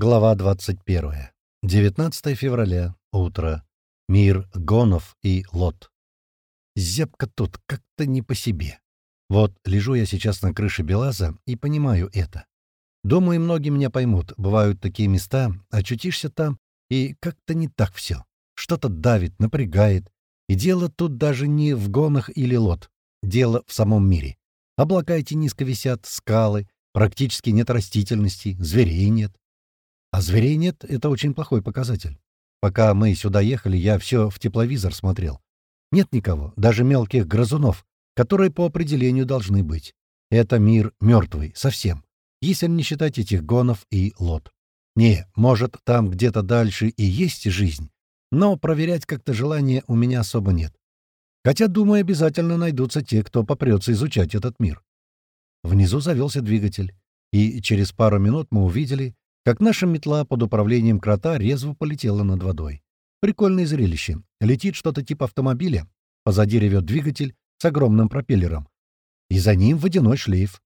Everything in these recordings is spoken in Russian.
Глава 21. 19 февраля. Утро. Мир Гонов и Лот. Зябко тут, как-то не по себе. Вот лежу я сейчас на крыше Белаза и понимаю это. Думаю, многие меня поймут. Бывают такие места, очутишься там, и как-то не так все. Что-то давит, напрягает. И дело тут даже не в гонах или лот. Дело в самом мире. Облака эти низко висят, скалы, практически нет растительности, зверей нет. А зверей нет — это очень плохой показатель. Пока мы сюда ехали, я все в тепловизор смотрел. Нет никого, даже мелких грызунов, которые по определению должны быть. Это мир мертвый, совсем, если не считать этих гонов и лот. Не, может, там где-то дальше и есть жизнь, но проверять как-то желания у меня особо нет. Хотя, думаю, обязательно найдутся те, кто попрется изучать этот мир. Внизу завелся двигатель, и через пару минут мы увидели, как наша метла под управлением крота резво полетела над водой. Прикольное зрелище. Летит что-то типа автомобиля, позади ревет двигатель с огромным пропеллером. И за ним водяной шлейф.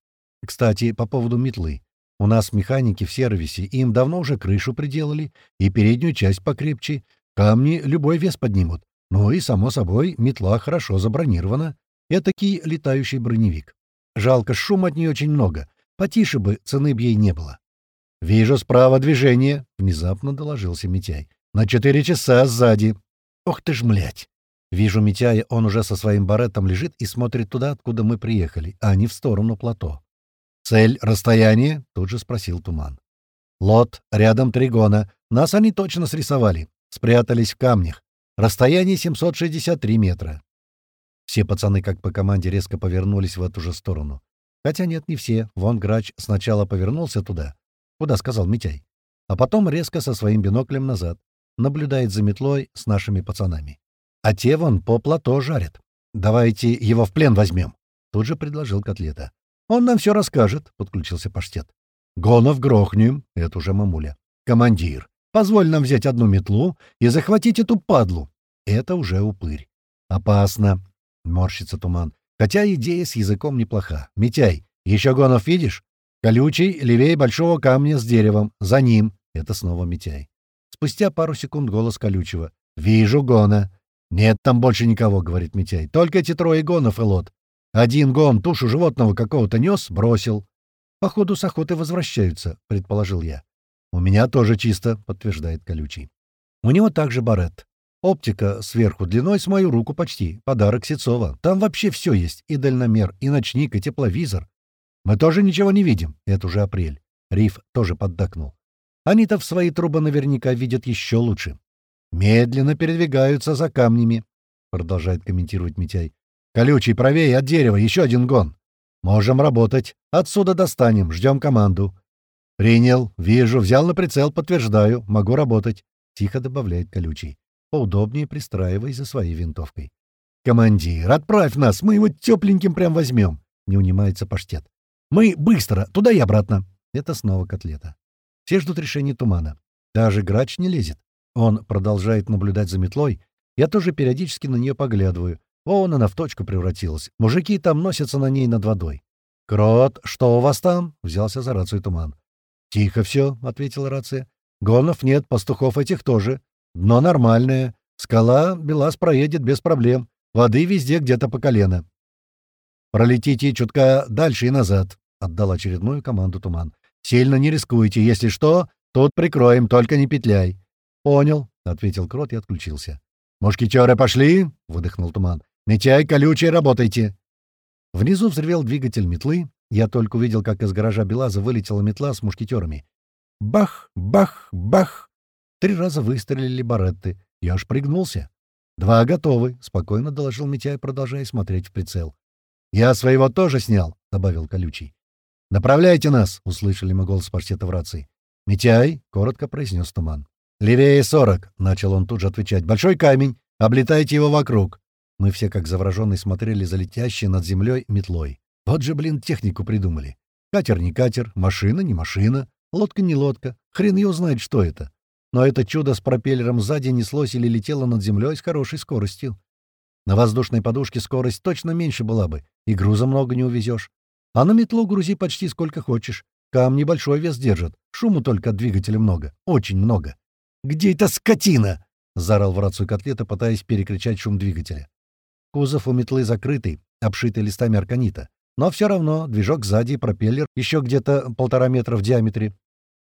Кстати, по поводу метлы. У нас механики в сервисе, им давно уже крышу приделали, и переднюю часть покрепче. Камни любой вес поднимут. Ну и, само собой, метла хорошо забронирована. Этакий летающий броневик. Жалко, шума от нее очень много. Потише бы, цены б ей не было. «Вижу справа движение», — внезапно доложился Митяй. «На четыре часа сзади». «Ох ты ж, млять!» Вижу Митяя, он уже со своим баретом лежит и смотрит туда, откуда мы приехали, а не в сторону плато. «Цель, расстояние?» — тут же спросил Туман. «Лот, рядом Тригона. Нас они точно срисовали. Спрятались в камнях. Расстояние 763 метра». Все пацаны, как по команде, резко повернулись в эту же сторону. Хотя нет, не все. Вон Грач сначала повернулся туда, Куда сказал Митяй? А потом резко со своим биноклем назад. Наблюдает за метлой с нашими пацанами. А те вон по плато жарят. Давайте его в плен возьмем. Тут же предложил Котлета. Он нам все расскажет, подключился паштет. Гонов грохнем, это уже мамуля. Командир, позволь нам взять одну метлу и захватить эту падлу. Это уже упырь. Опасно, морщится туман. Хотя идея с языком неплоха. Митяй, еще гонов видишь? Колючий, левее большого камня с деревом. За ним. Это снова Митяй. Спустя пару секунд голос Колючего. «Вижу гона». «Нет там больше никого», — говорит Митяй. «Только эти трое гонов и лот. Один гон тушу животного какого-то нес, бросил». «Походу, с охоты возвращаются», — предположил я. «У меня тоже чисто», — подтверждает Колючий. «У него также барет. Оптика сверху длиной с мою руку почти. Подарок Сецова. Там вообще все есть. И дальномер, и ночник, и тепловизор. Мы тоже ничего не видим. Это уже апрель. Риф тоже поддакнул. Они-то в свои трубы наверняка видят еще лучше. Медленно передвигаются за камнями, продолжает комментировать Митяй. Колючий правее от дерева, еще один гон. Можем работать. Отсюда достанем, ждем команду. Принял, вижу, взял на прицел, подтверждаю, могу работать. Тихо добавляет Колючий, поудобнее пристраиваясь за своей винтовкой. «Командир, отправь нас, мы его тепленьким прям возьмем!» — не унимается паштет. Мы быстро, туда и обратно. Это снова котлета. Все ждут решения тумана. Даже грач не лезет. Он продолжает наблюдать за метлой. Я тоже периодически на нее поглядываю. Вон она в точку превратилась. Мужики там носятся на ней над водой. «Крот, что у вас там?» — взялся за рацию туман. «Тихо все», — ответила рация. «Гонов нет, пастухов этих тоже. Дно нормальное. Скала Белас проедет без проблем. Воды везде где-то по колено. Пролетите чутка дальше и назад отдал очередную команду Туман. «Сильно не рискуйте. Если что, тут прикроем, только не петляй». «Понял», — ответил Крот и отключился. «Мушкетеры пошли!» — выдохнул Туман. «Митяй, колючий, работайте!» Внизу взревел двигатель метлы. Я только увидел, как из гаража Белаза вылетела метла с мушкетерами. Бах! Бах! Бах! Три раза выстрелили баретты. Я аж пригнулся. «Два готовы», — спокойно доложил Митяй, продолжая смотреть в прицел. «Я своего тоже снял», — добавил колючий. «Направляйте нас!» — услышали мы голос паштета в рации. «Митяй!» — коротко произнес туман. «Левее сорок!» — начал он тут же отвечать. «Большой камень! Облетайте его вокруг!» Мы все, как завороженные, смотрели за летящей над землей метлой. Вот же, блин, технику придумали. Катер не катер, машина не машина, лодка не лодка. Хрен ее знает, что это. Но это чудо с пропеллером сзади неслось или летело над землей с хорошей скоростью. На воздушной подушке скорость точно меньше была бы, и груза много не увезешь. А на метлу грузи почти сколько хочешь. Камни большой вес держат. Шуму только от двигателя много. Очень много. «Где эта скотина?» — заорал в рацию котлета, пытаясь перекричать шум двигателя. Кузов у метлы закрытый, обшитый листами арканита. Но все равно движок сзади, пропеллер еще где-то полтора метра в диаметре.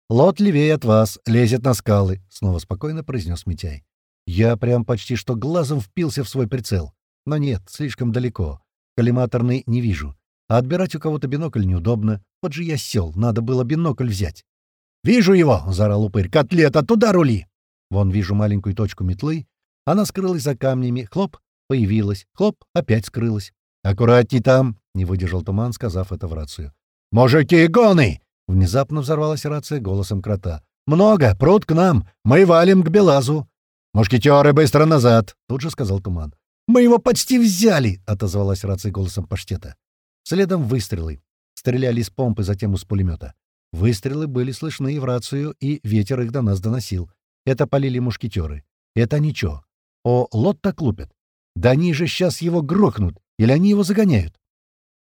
«Лот левее от вас, лезет на скалы», — снова спокойно произнес Митяй. Я прям почти что глазом впился в свой прицел. Но нет, слишком далеко. Коллиматорный не вижу. А отбирать у кого-то бинокль неудобно. Вот же я сел, надо было бинокль взять. «Вижу его!» — заорал упырь. «Котлета, туда рули!» Вон вижу маленькую точку метлы. Она скрылась за камнями. Хлоп, появилась. Хлоп, опять скрылась. «Аккуратней там!» — не выдержал туман, сказав это в рацию. «Мужики, гоны!» — внезапно взорвалась рация голосом крота. «Много! Пруд к нам! Мы валим к Белазу!» «Мушкетеры, быстро назад!» — тут же сказал туман. «Мы его почти взяли!» — отозвалась рация голосом паштета. Следом выстрелы. Стреляли из помпы, затем из пулемета. Выстрелы были слышны и в рацию, и ветер их до нас доносил. Это полили мушкетеры. Это ничего. О, лот так лупят. Да они же сейчас его грохнут. Или они его загоняют?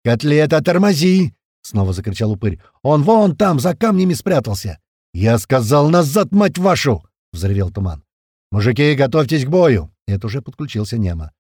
«Котлета, тормози!» — снова закричал упырь. «Он вон там, за камнями спрятался!» «Я сказал назад, мать вашу!» — взревел туман. «Мужики, готовьтесь к бою!» — это уже подключился Нема.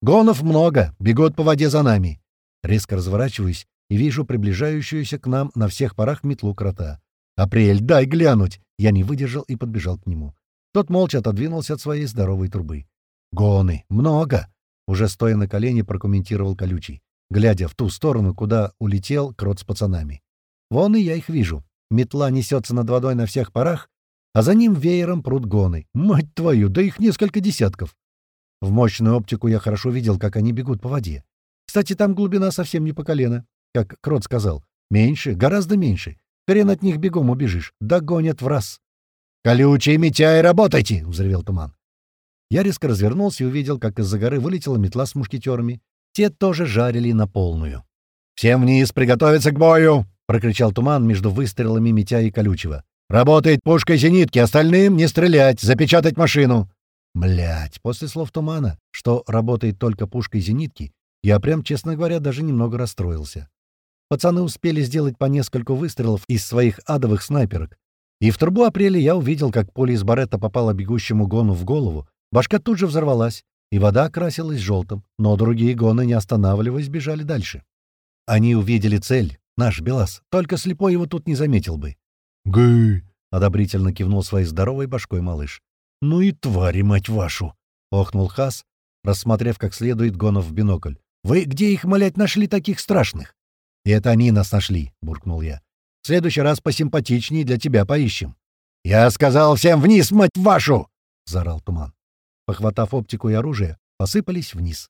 «Гонов много, бегут по воде за нами!» Резко разворачиваюсь и вижу приближающуюся к нам на всех парах метлу крота. «Апрель, дай глянуть!» Я не выдержал и подбежал к нему. Тот молча отодвинулся от своей здоровой трубы. «Гоны! Много!» Уже стоя на колени, прокомментировал колючий, глядя в ту сторону, куда улетел крот с пацанами. «Вон и я их вижу. Метла несется над водой на всех парах, а за ним веером прут гоны. Мать твою, да их несколько десятков!» В мощную оптику я хорошо видел, как они бегут по воде. Кстати, там глубина совсем не по колено. Как Крот сказал. Меньше, гораздо меньше. Хрен от них бегом убежишь. Догонят в раз. «Колючий, Митяй, работайте!» — взревел туман. Я резко развернулся и увидел, как из-за горы вылетела метла с мушкетерами. Те тоже жарили на полную. «Всем вниз, приготовиться к бою!» — прокричал туман между выстрелами Митя и Колючего. «Работает пушкой зенитки, остальным не стрелять, запечатать машину!» Блять, после слов тумана, что работает только пушкой зенитки, я прям, честно говоря, даже немного расстроился. Пацаны успели сделать по нескольку выстрелов из своих адовых снайперок. И в трубу апреля я увидел, как поле из барета попало бегущему гону в голову, башка тут же взорвалась, и вода окрасилась желтым, но другие гоны, не останавливаясь, бежали дальше. Они увидели цель, наш Белас, только слепой его тут не заметил бы. «Гы!» — одобрительно кивнул своей здоровой башкой малыш. «Ну и твари, мать вашу!» — охнул Хас, рассмотрев как следует гонов в бинокль. Вы где их, молять, нашли таких страшных?» «И это они нас нашли», — буркнул я. «В следующий раз посимпатичнее для тебя поищем». «Я сказал всем вниз, мать вашу!» — заорал туман. Похватав оптику и оружие, посыпались вниз.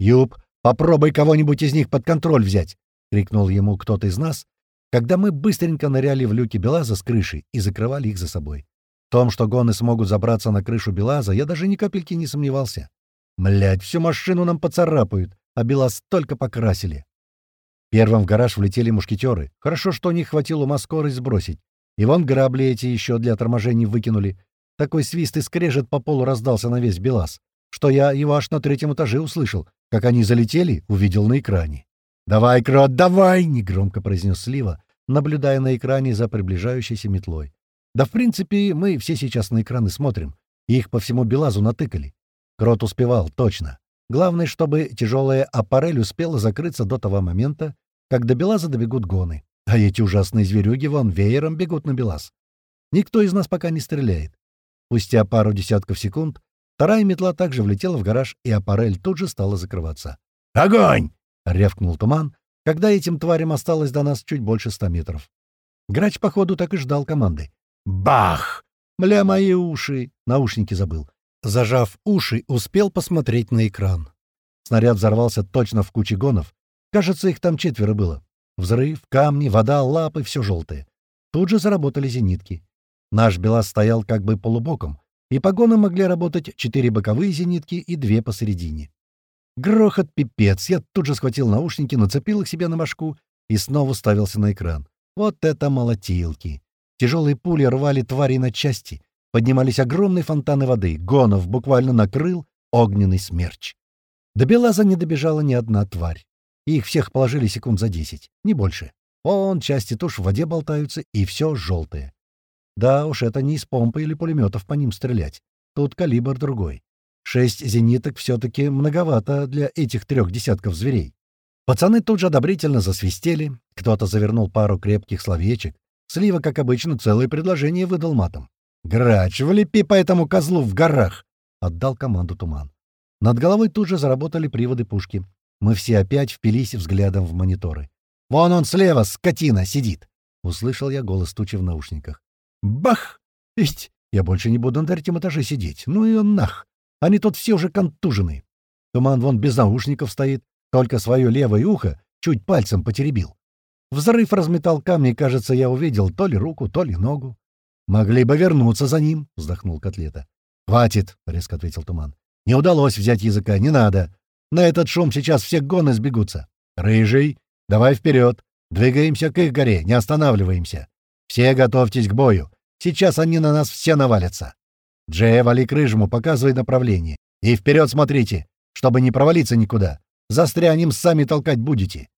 «Юб, попробуй кого-нибудь из них под контроль взять!» — крикнул ему кто-то из нас, когда мы быстренько ныряли в люки Белаза с крыши и закрывали их за собой. В том, что гоны смогут забраться на крышу Белаза, я даже ни капельки не сомневался. Млять, всю машину нам поцарапают а Белас только покрасили. Первым в гараж влетели мушкетеры. Хорошо, что них хватило ума скорость сбросить. И вон грабли эти еще для торможений выкинули. Такой свист и скрежет по полу раздался на весь Белас, что я его аж на третьем этаже услышал. Как они залетели, увидел на экране. «Давай, крот, давай!» — негромко произнес Слива, наблюдая на экране за приближающейся метлой. «Да, в принципе, мы все сейчас на экраны смотрим. Их по всему Белазу натыкали. Крот успевал, точно. Главное, чтобы тяжелая аппарель успела закрыться до того момента, как до Белаза добегут гоны. А эти ужасные зверюги вон веером бегут на Белаз. Никто из нас пока не стреляет. Спустя пару десятков секунд вторая метла также влетела в гараж, и аппарель тут же стала закрываться. «Огонь!» — рявкнул туман, когда этим тварям осталось до нас чуть больше ста метров. Грач, походу, так и ждал команды. «Бах! Мля, мои уши!» Наушники забыл. Зажав уши, успел посмотреть на экран. Снаряд взорвался точно в куче гонов. Кажется, их там четверо было. Взрыв, камни, вода, лапы — все желтое. Тут же заработали зенитки. Наш БелАЗ стоял как бы полубоком, и по гонам могли работать четыре боковые зенитки и две посередине. Грохот пипец. Я тут же схватил наушники, нацепил их себе на башку и снова ставился на экран. Вот это молотилки! Тяжелые пули рвали твари на части, поднимались огромные фонтаны воды. Гонов буквально накрыл огненный смерч. До Белаза не добежала ни одна тварь. Их всех положили секунд за десять, не больше. Вон части туш в воде болтаются, и все желтое. Да уж, это не из помпы или пулеметов по ним стрелять. Тут калибр другой. Шесть зениток все-таки многовато для этих трех десятков зверей. Пацаны тут же одобрительно засвистели, кто-то завернул пару крепких словечек. Слива, как обычно, целое предложение выдал матом. «Грач, влепи по этому козлу в горах!» — отдал команду туман. Над головой тут же заработали приводы пушки. Мы все опять впились взглядом в мониторы. «Вон он слева, скотина, сидит!» — услышал я голос тучи в наушниках. «Бах! Ведь я больше не буду на третьем этаже сидеть. Ну и он нах! Они тут все уже контужены. Туман вон без наушников стоит, только свое левое ухо чуть пальцем потеребил. Взрыв разметал камни, кажется, я увидел то ли руку, то ли ногу. «Могли бы вернуться за ним», — вздохнул Котлета. «Хватит», — резко ответил Туман. «Не удалось взять языка, не надо. На этот шум сейчас все гоны сбегутся. Рыжий, давай вперед. Двигаемся к их горе, не останавливаемся. Все готовьтесь к бою. Сейчас они на нас все навалятся. Джей, вали к рыжему, показывай направление. И вперед смотрите, чтобы не провалиться никуда. Застрянем, сами толкать будете».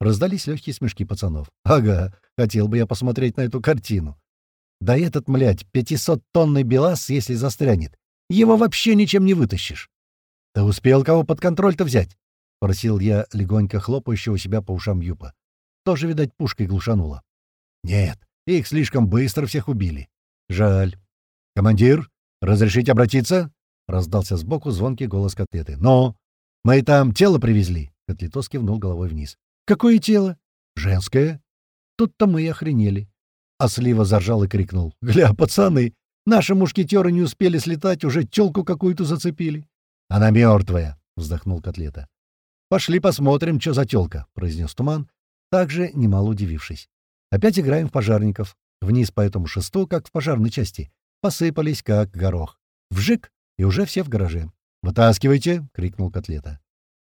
Раздались легкие смешки пацанов. «Ага, хотел бы я посмотреть на эту картину. Да этот, млядь, пятисоттонный белас, если застрянет, его вообще ничем не вытащишь. Ты успел кого под контроль-то взять? — просил я легонько хлопающего себя по ушам Юпа. Тоже, видать, пушкой глушануло. Нет, их слишком быстро всех убили. Жаль. Командир, разрешить обратиться? — раздался сбоку звонкий голос котлеты. «Но! Мы там тело привезли!» — Котлетос кивнул головой вниз. «Какое тело?» «Женское». Тут-то мы и охренели. А Слива заржал и крикнул. «Гля, пацаны, наши мушкетеры не успели слетать, уже тёлку какую-то зацепили». «Она мёртвая», — вздохнул Котлета. «Пошли посмотрим, что за тёлка», — произнес Туман, также немало удивившись. «Опять играем в пожарников. Вниз по этому шесту, как в пожарной части. Посыпались, как горох. Вжик, и уже все в гараже. «Вытаскивайте!» — крикнул Котлета.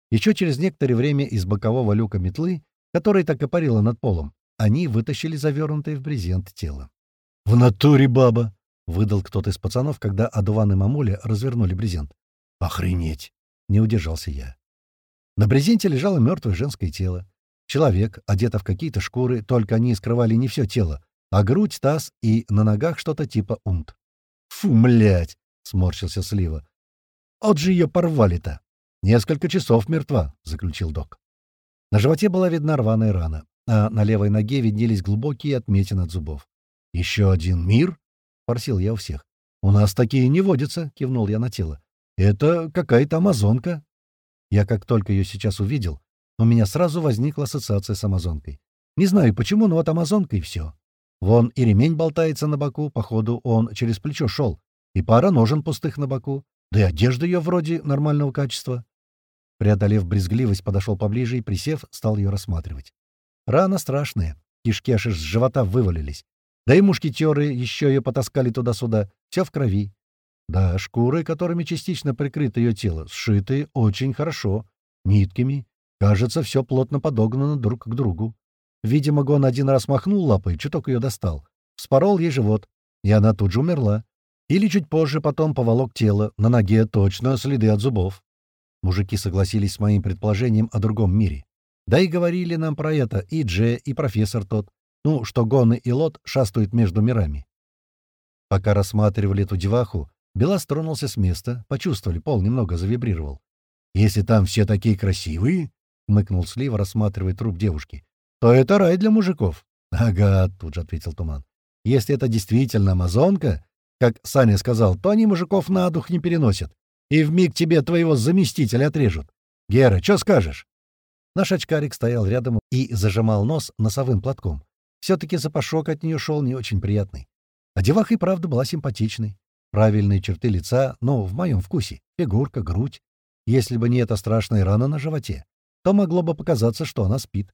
Еще через некоторое время из бокового люка метлы, который так и парила над полом, они вытащили завернутое в брезент тело. «В натуре баба!» — выдал кто-то из пацанов, когда Адуван и Мамуля развернули брезент. «Охренеть!» — не удержался я. На брезенте лежало мертвое женское тело. Человек, одето в какие-то шкуры, только они скрывали не все тело, а грудь, таз и на ногах что-то типа унт. «Фу, млять!» — сморщился Слива. «От же ее порвали-то!» «Несколько часов мертва», — заключил док. На животе была видна рваная рана а на левой ноге виднелись глубокие отметины от зубов. «Еще один мир?» — спросил я у всех. «У нас такие не водятся», — кивнул я на тело. «Это какая-то амазонка». Я как только ее сейчас увидел, у меня сразу возникла ассоциация с амазонкой. Не знаю почему, но вот амазонка и все. Вон и ремень болтается на боку, походу он через плечо шел, и пара ножен пустых на боку, да и одежда ее вроде нормального качества. Преодолев брезгливость, подошел поближе и, присев, стал ее рассматривать. Рана страшная. Кишки аж из живота вывалились. Да и мушкетеры еще ее потаскали туда-сюда. Все в крови. Да, шкуры, которыми частично прикрыто ее тело, сшиты очень хорошо. Нитками. Кажется, все плотно подогнано друг к другу. Видимо, Гон один раз махнул лапой, чуток ее достал. Вспорол ей живот. И она тут же умерла. Или чуть позже потом поволок тело. На ноге точно следы от зубов. Мужики согласились с моим предположением о другом мире. Да и говорили нам про это и Дже, и профессор тот. Ну, что Гоны и Лот шастают между мирами. Пока рассматривали эту деваху, Белас тронулся с места, почувствовали, пол немного завибрировал. «Если там все такие красивые», — мыкнул Слива, рассматривая труп девушки, — «то это рай для мужиков». «Ага», — тут же ответил Туман. «Если это действительно амазонка, как Саня сказал, то они мужиков на дух не переносят, и вмиг тебе твоего заместителя отрежут. Гера, что скажешь?» Наш очкарик стоял рядом и зажимал нос носовым платком. Все-таки запашок от нее шел не очень приятный. А деваха и правда была симпатичной. Правильные черты лица, но в моем вкусе. Фигурка, грудь. Если бы не эта страшная рана на животе, то могло бы показаться, что она спит.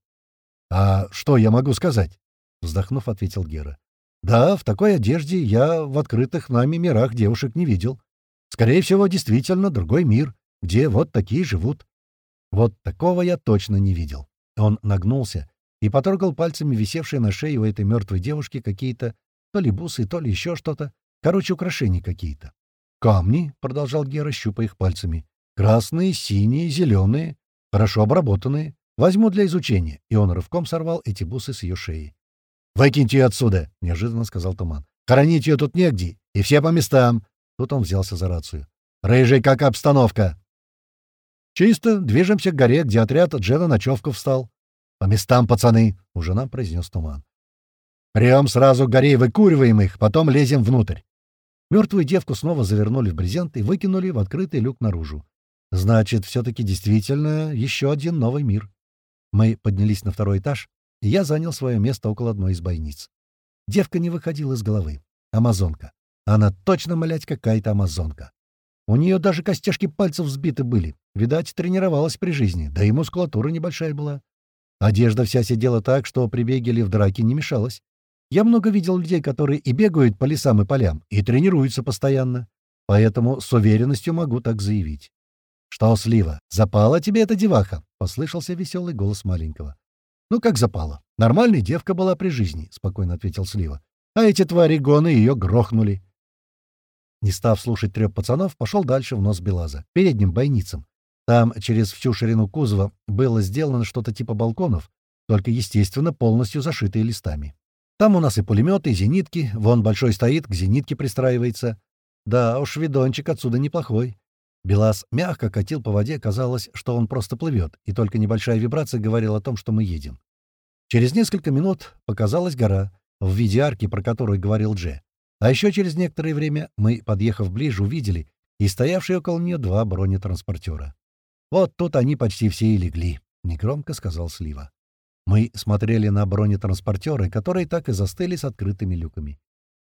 «А что я могу сказать?» — вздохнув, ответил Гера. «Да, в такой одежде я в открытых нами мирах девушек не видел. Скорее всего, действительно другой мир, где вот такие живут. Вот такого я точно не видел. Он нагнулся и потрогал пальцами висевшие на шее у этой мертвой девушки какие-то то ли бусы, то ли еще что-то. Короче, украшения какие-то. «Камни», — продолжал Гера, щупая их пальцами. «Красные, синие, зеленые, хорошо обработанные. Возьму для изучения». И он рывком сорвал эти бусы с ее шеи. «Выкиньте ее отсюда!» — неожиданно сказал Туман. «Хоронить ее тут негде, и все по местам!» Тут он взялся за рацию. «Рыжий, как обстановка?» «Чисто. Движемся к горе, где отряд Джена ночевка встал». «По местам, пацаны!» — уже нам произнес Туман. «Прям сразу к горе выкуриваем их, потом лезем внутрь». Мертвую девку снова завернули в брезент и выкинули в открытый люк наружу. Значит, все-таки действительно еще один новый мир. Мы поднялись на второй этаж, и я занял свое место около одной из бойниц. Девка не выходила из головы. Амазонка. Она точно, молять, какая-то амазонка. У нее даже костяшки пальцев сбиты были. Видать, тренировалась при жизни, да и мускулатура небольшая была. Одежда вся сидела так, что при беге или в драке не мешалась. Я много видел людей, которые и бегают по лесам и полям, и тренируются постоянно. Поэтому с уверенностью могу так заявить. «Что, Слива, запала тебе эта деваха?» — послышался веселый голос маленького. «Ну, как запала? Нормальная девка была при жизни», — спокойно ответил Слива. «А эти твари гоны ее грохнули». Не став слушать трёп пацанов, пошел дальше в нос Белаза, передним бойницам. Там через всю ширину кузова было сделано что-то типа балконов, только, естественно, полностью зашитые листами. Там у нас и пулеметы, и зенитки. Вон большой стоит, к зенитке пристраивается. Да уж, видончик отсюда неплохой. Белас мягко катил по воде, казалось, что он просто плывет, и только небольшая вибрация говорила о том, что мы едем. Через несколько минут показалась гора, в виде арки, про которую говорил Дже. А еще через некоторое время мы, подъехав ближе, увидели и стоявшие около нее два бронетранспортера. «Вот тут они почти все и легли», — негромко сказал Слива. Мы смотрели на бронетранспортеры, которые так и застыли с открытыми люками.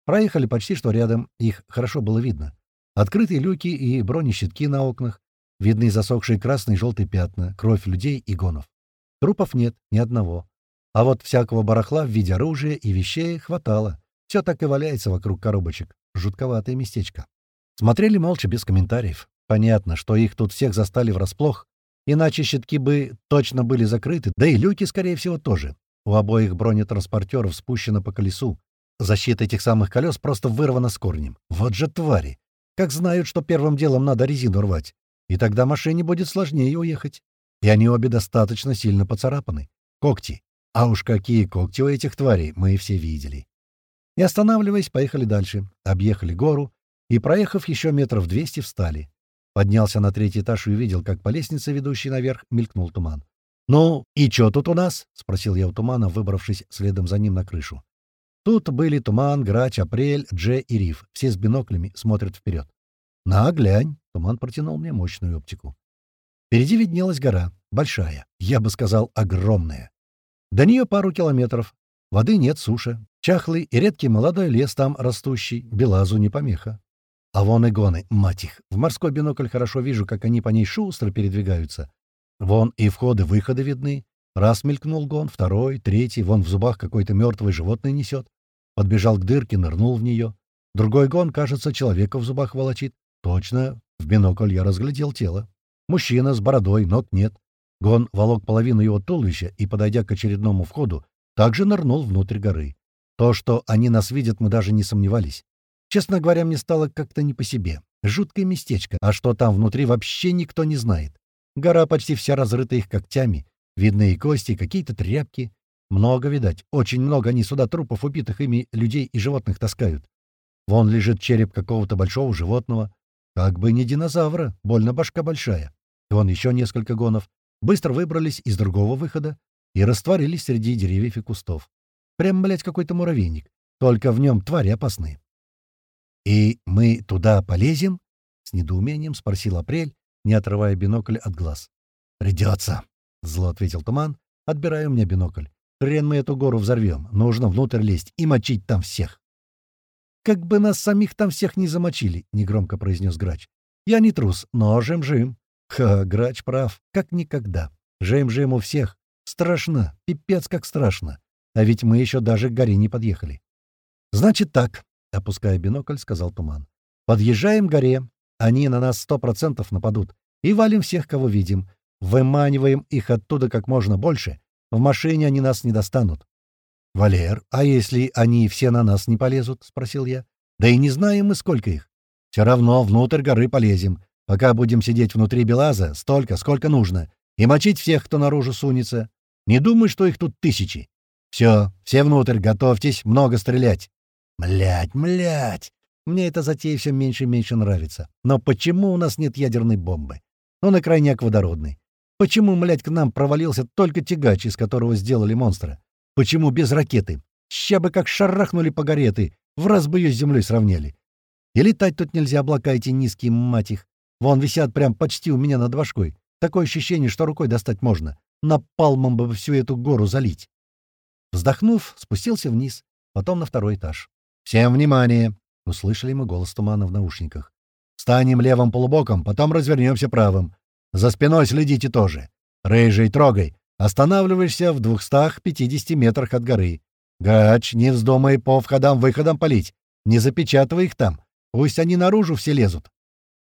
Проехали почти что рядом, их хорошо было видно. Открытые люки и бронещитки на окнах. Видны засохшие красные и желтые пятна, кровь людей и гонов. Трупов нет, ни одного. А вот всякого барахла в виде оружия и вещей хватало. Все так и валяется вокруг коробочек. Жутковатое местечко. Смотрели молча, без комментариев. Понятно, что их тут всех застали врасплох, иначе щитки бы точно были закрыты, да и люки, скорее всего, тоже. У обоих бронетранспортеров спущено по колесу. Защита этих самых колес просто вырвана с корнем. Вот же твари! Как знают, что первым делом надо резину рвать. И тогда машине будет сложнее уехать. И они обе достаточно сильно поцарапаны. Когти. А уж какие когти у этих тварей, мы все видели. Не останавливаясь, поехали дальше. Объехали гору и, проехав еще метров двести, встали. Поднялся на третий этаж и увидел, как по лестнице, ведущей наверх, мелькнул туман. «Ну, и чё тут у нас?» — спросил я у тумана, выбравшись следом за ним на крышу. Тут были Туман, Грач, Апрель, Дже и Риф. Все с биноклями смотрят вперед. «На, глянь!» — Туман протянул мне мощную оптику. Впереди виднелась гора. Большая. Я бы сказал, огромная. До нее пару километров. Воды нет, суша. Чахлый и редкий молодой лес там растущий. Белазу не помеха. А вон и гоны, мать их. В морской бинокль хорошо вижу, как они по ней шустро передвигаются. Вон и входы-выходы видны. Раз мелькнул гон, второй, третий. Вон в зубах какое-то мертвое животное несет. Подбежал к дырке, нырнул в нее. Другой гон, кажется, человека в зубах волочит. Точно, в бинокль я разглядел тело. Мужчина с бородой, ног нет. Гон волок половину его туловища и, подойдя к очередному входу, также нырнул внутрь горы. То, что они нас видят, мы даже не сомневались. Честно говоря, мне стало как-то не по себе. Жуткое местечко, а что там внутри вообще никто не знает. Гора почти вся разрыта их когтями. Видны и кости, какие-то тряпки. Много, видать, очень много они сюда трупов убитых ими людей и животных таскают. Вон лежит череп какого-то большого животного. Как бы не динозавра, больно башка большая. Вон еще несколько гонов. Быстро выбрались из другого выхода и растворились среди деревьев и кустов. Прям, блядь, какой-то муравейник. Только в нем твари опасные. «И мы туда полезем?» — с недоумением спросил Апрель, не отрывая бинокль от глаз. «Придется», — зло ответил Туман, отбирая у меня бинокль. Хрен мы эту гору взорвем. Нужно внутрь лезть и мочить там всех. «Как бы нас самих там всех не замочили», — негромко произнес Грач. «Я не трус, но жим-жим». Ха, Грач прав, как никогда. Жим-жим у всех. Страшно, пипец как страшно. А ведь мы еще даже к горе не подъехали. «Значит так», — опуская бинокль, сказал Туман. «Подъезжаем к горе. Они на нас сто процентов нападут. И валим всех, кого видим. Выманиваем их оттуда как можно больше, в машине они нас не достанут. — Валер, а если они все на нас не полезут? — спросил я. — Да и не знаем мы, сколько их. Все равно внутрь горы полезем. Пока будем сидеть внутри Белаза, столько, сколько нужно. И мочить всех, кто наружу сунется. Не думай, что их тут тысячи. Все, все внутрь, готовьтесь, много стрелять. Млять, млять. Мне эта затея все меньше и меньше нравится. Но почему у нас нет ядерной бомбы? Ну, на крайняк водородной. Почему, млять, к нам провалился только тягач, из которого сделали монстра? Почему без ракеты? Ща бы как шарахнули по горе в раз бы ее с землей сравняли. И летать тут нельзя, облака эти низкие, мать их. Вон висят прям почти у меня над башкой. Такое ощущение, что рукой достать можно. Напалмом бы всю эту гору залить. Вздохнув, спустился вниз, потом на второй этаж. «Всем внимание!» — услышали мы голос тумана в наушниках. «Станем левым полубоком, потом развернемся правым. За спиной следите тоже. Рыжий, трогай. Останавливаешься в 250 метрах от горы. Гач, не вздумай по входам-выходам палить. Не запечатывай их там. Пусть они наружу все лезут.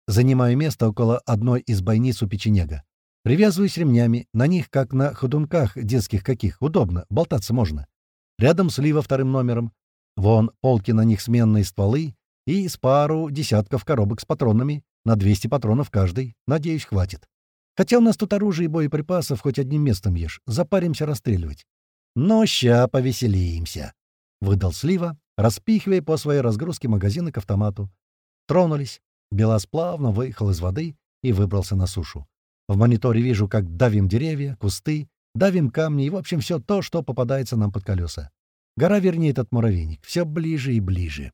Занимаю место около одной из бойниц у печенега. Привязываюсь ремнями, на них, как на ходунках детских каких, удобно, болтаться можно. Рядом слива вторым номером. Вон полки на них сменные стволы и с пару десятков коробок с патронами, на 200 патронов каждый. Надеюсь, хватит. Хотя у нас тут оружие и боеприпасов хоть одним местом ешь, запаримся расстреливать. Но ща повеселимся. Выдал слива, распихивая по своей разгрузке магазины к автомату. Тронулись. Белас плавно выехал из воды и выбрался на сушу. В мониторе вижу, как давим деревья, кусты, давим камни и, в общем, все то, что попадается нам под колеса. Гора, вернее, этот муравейник, все ближе и ближе.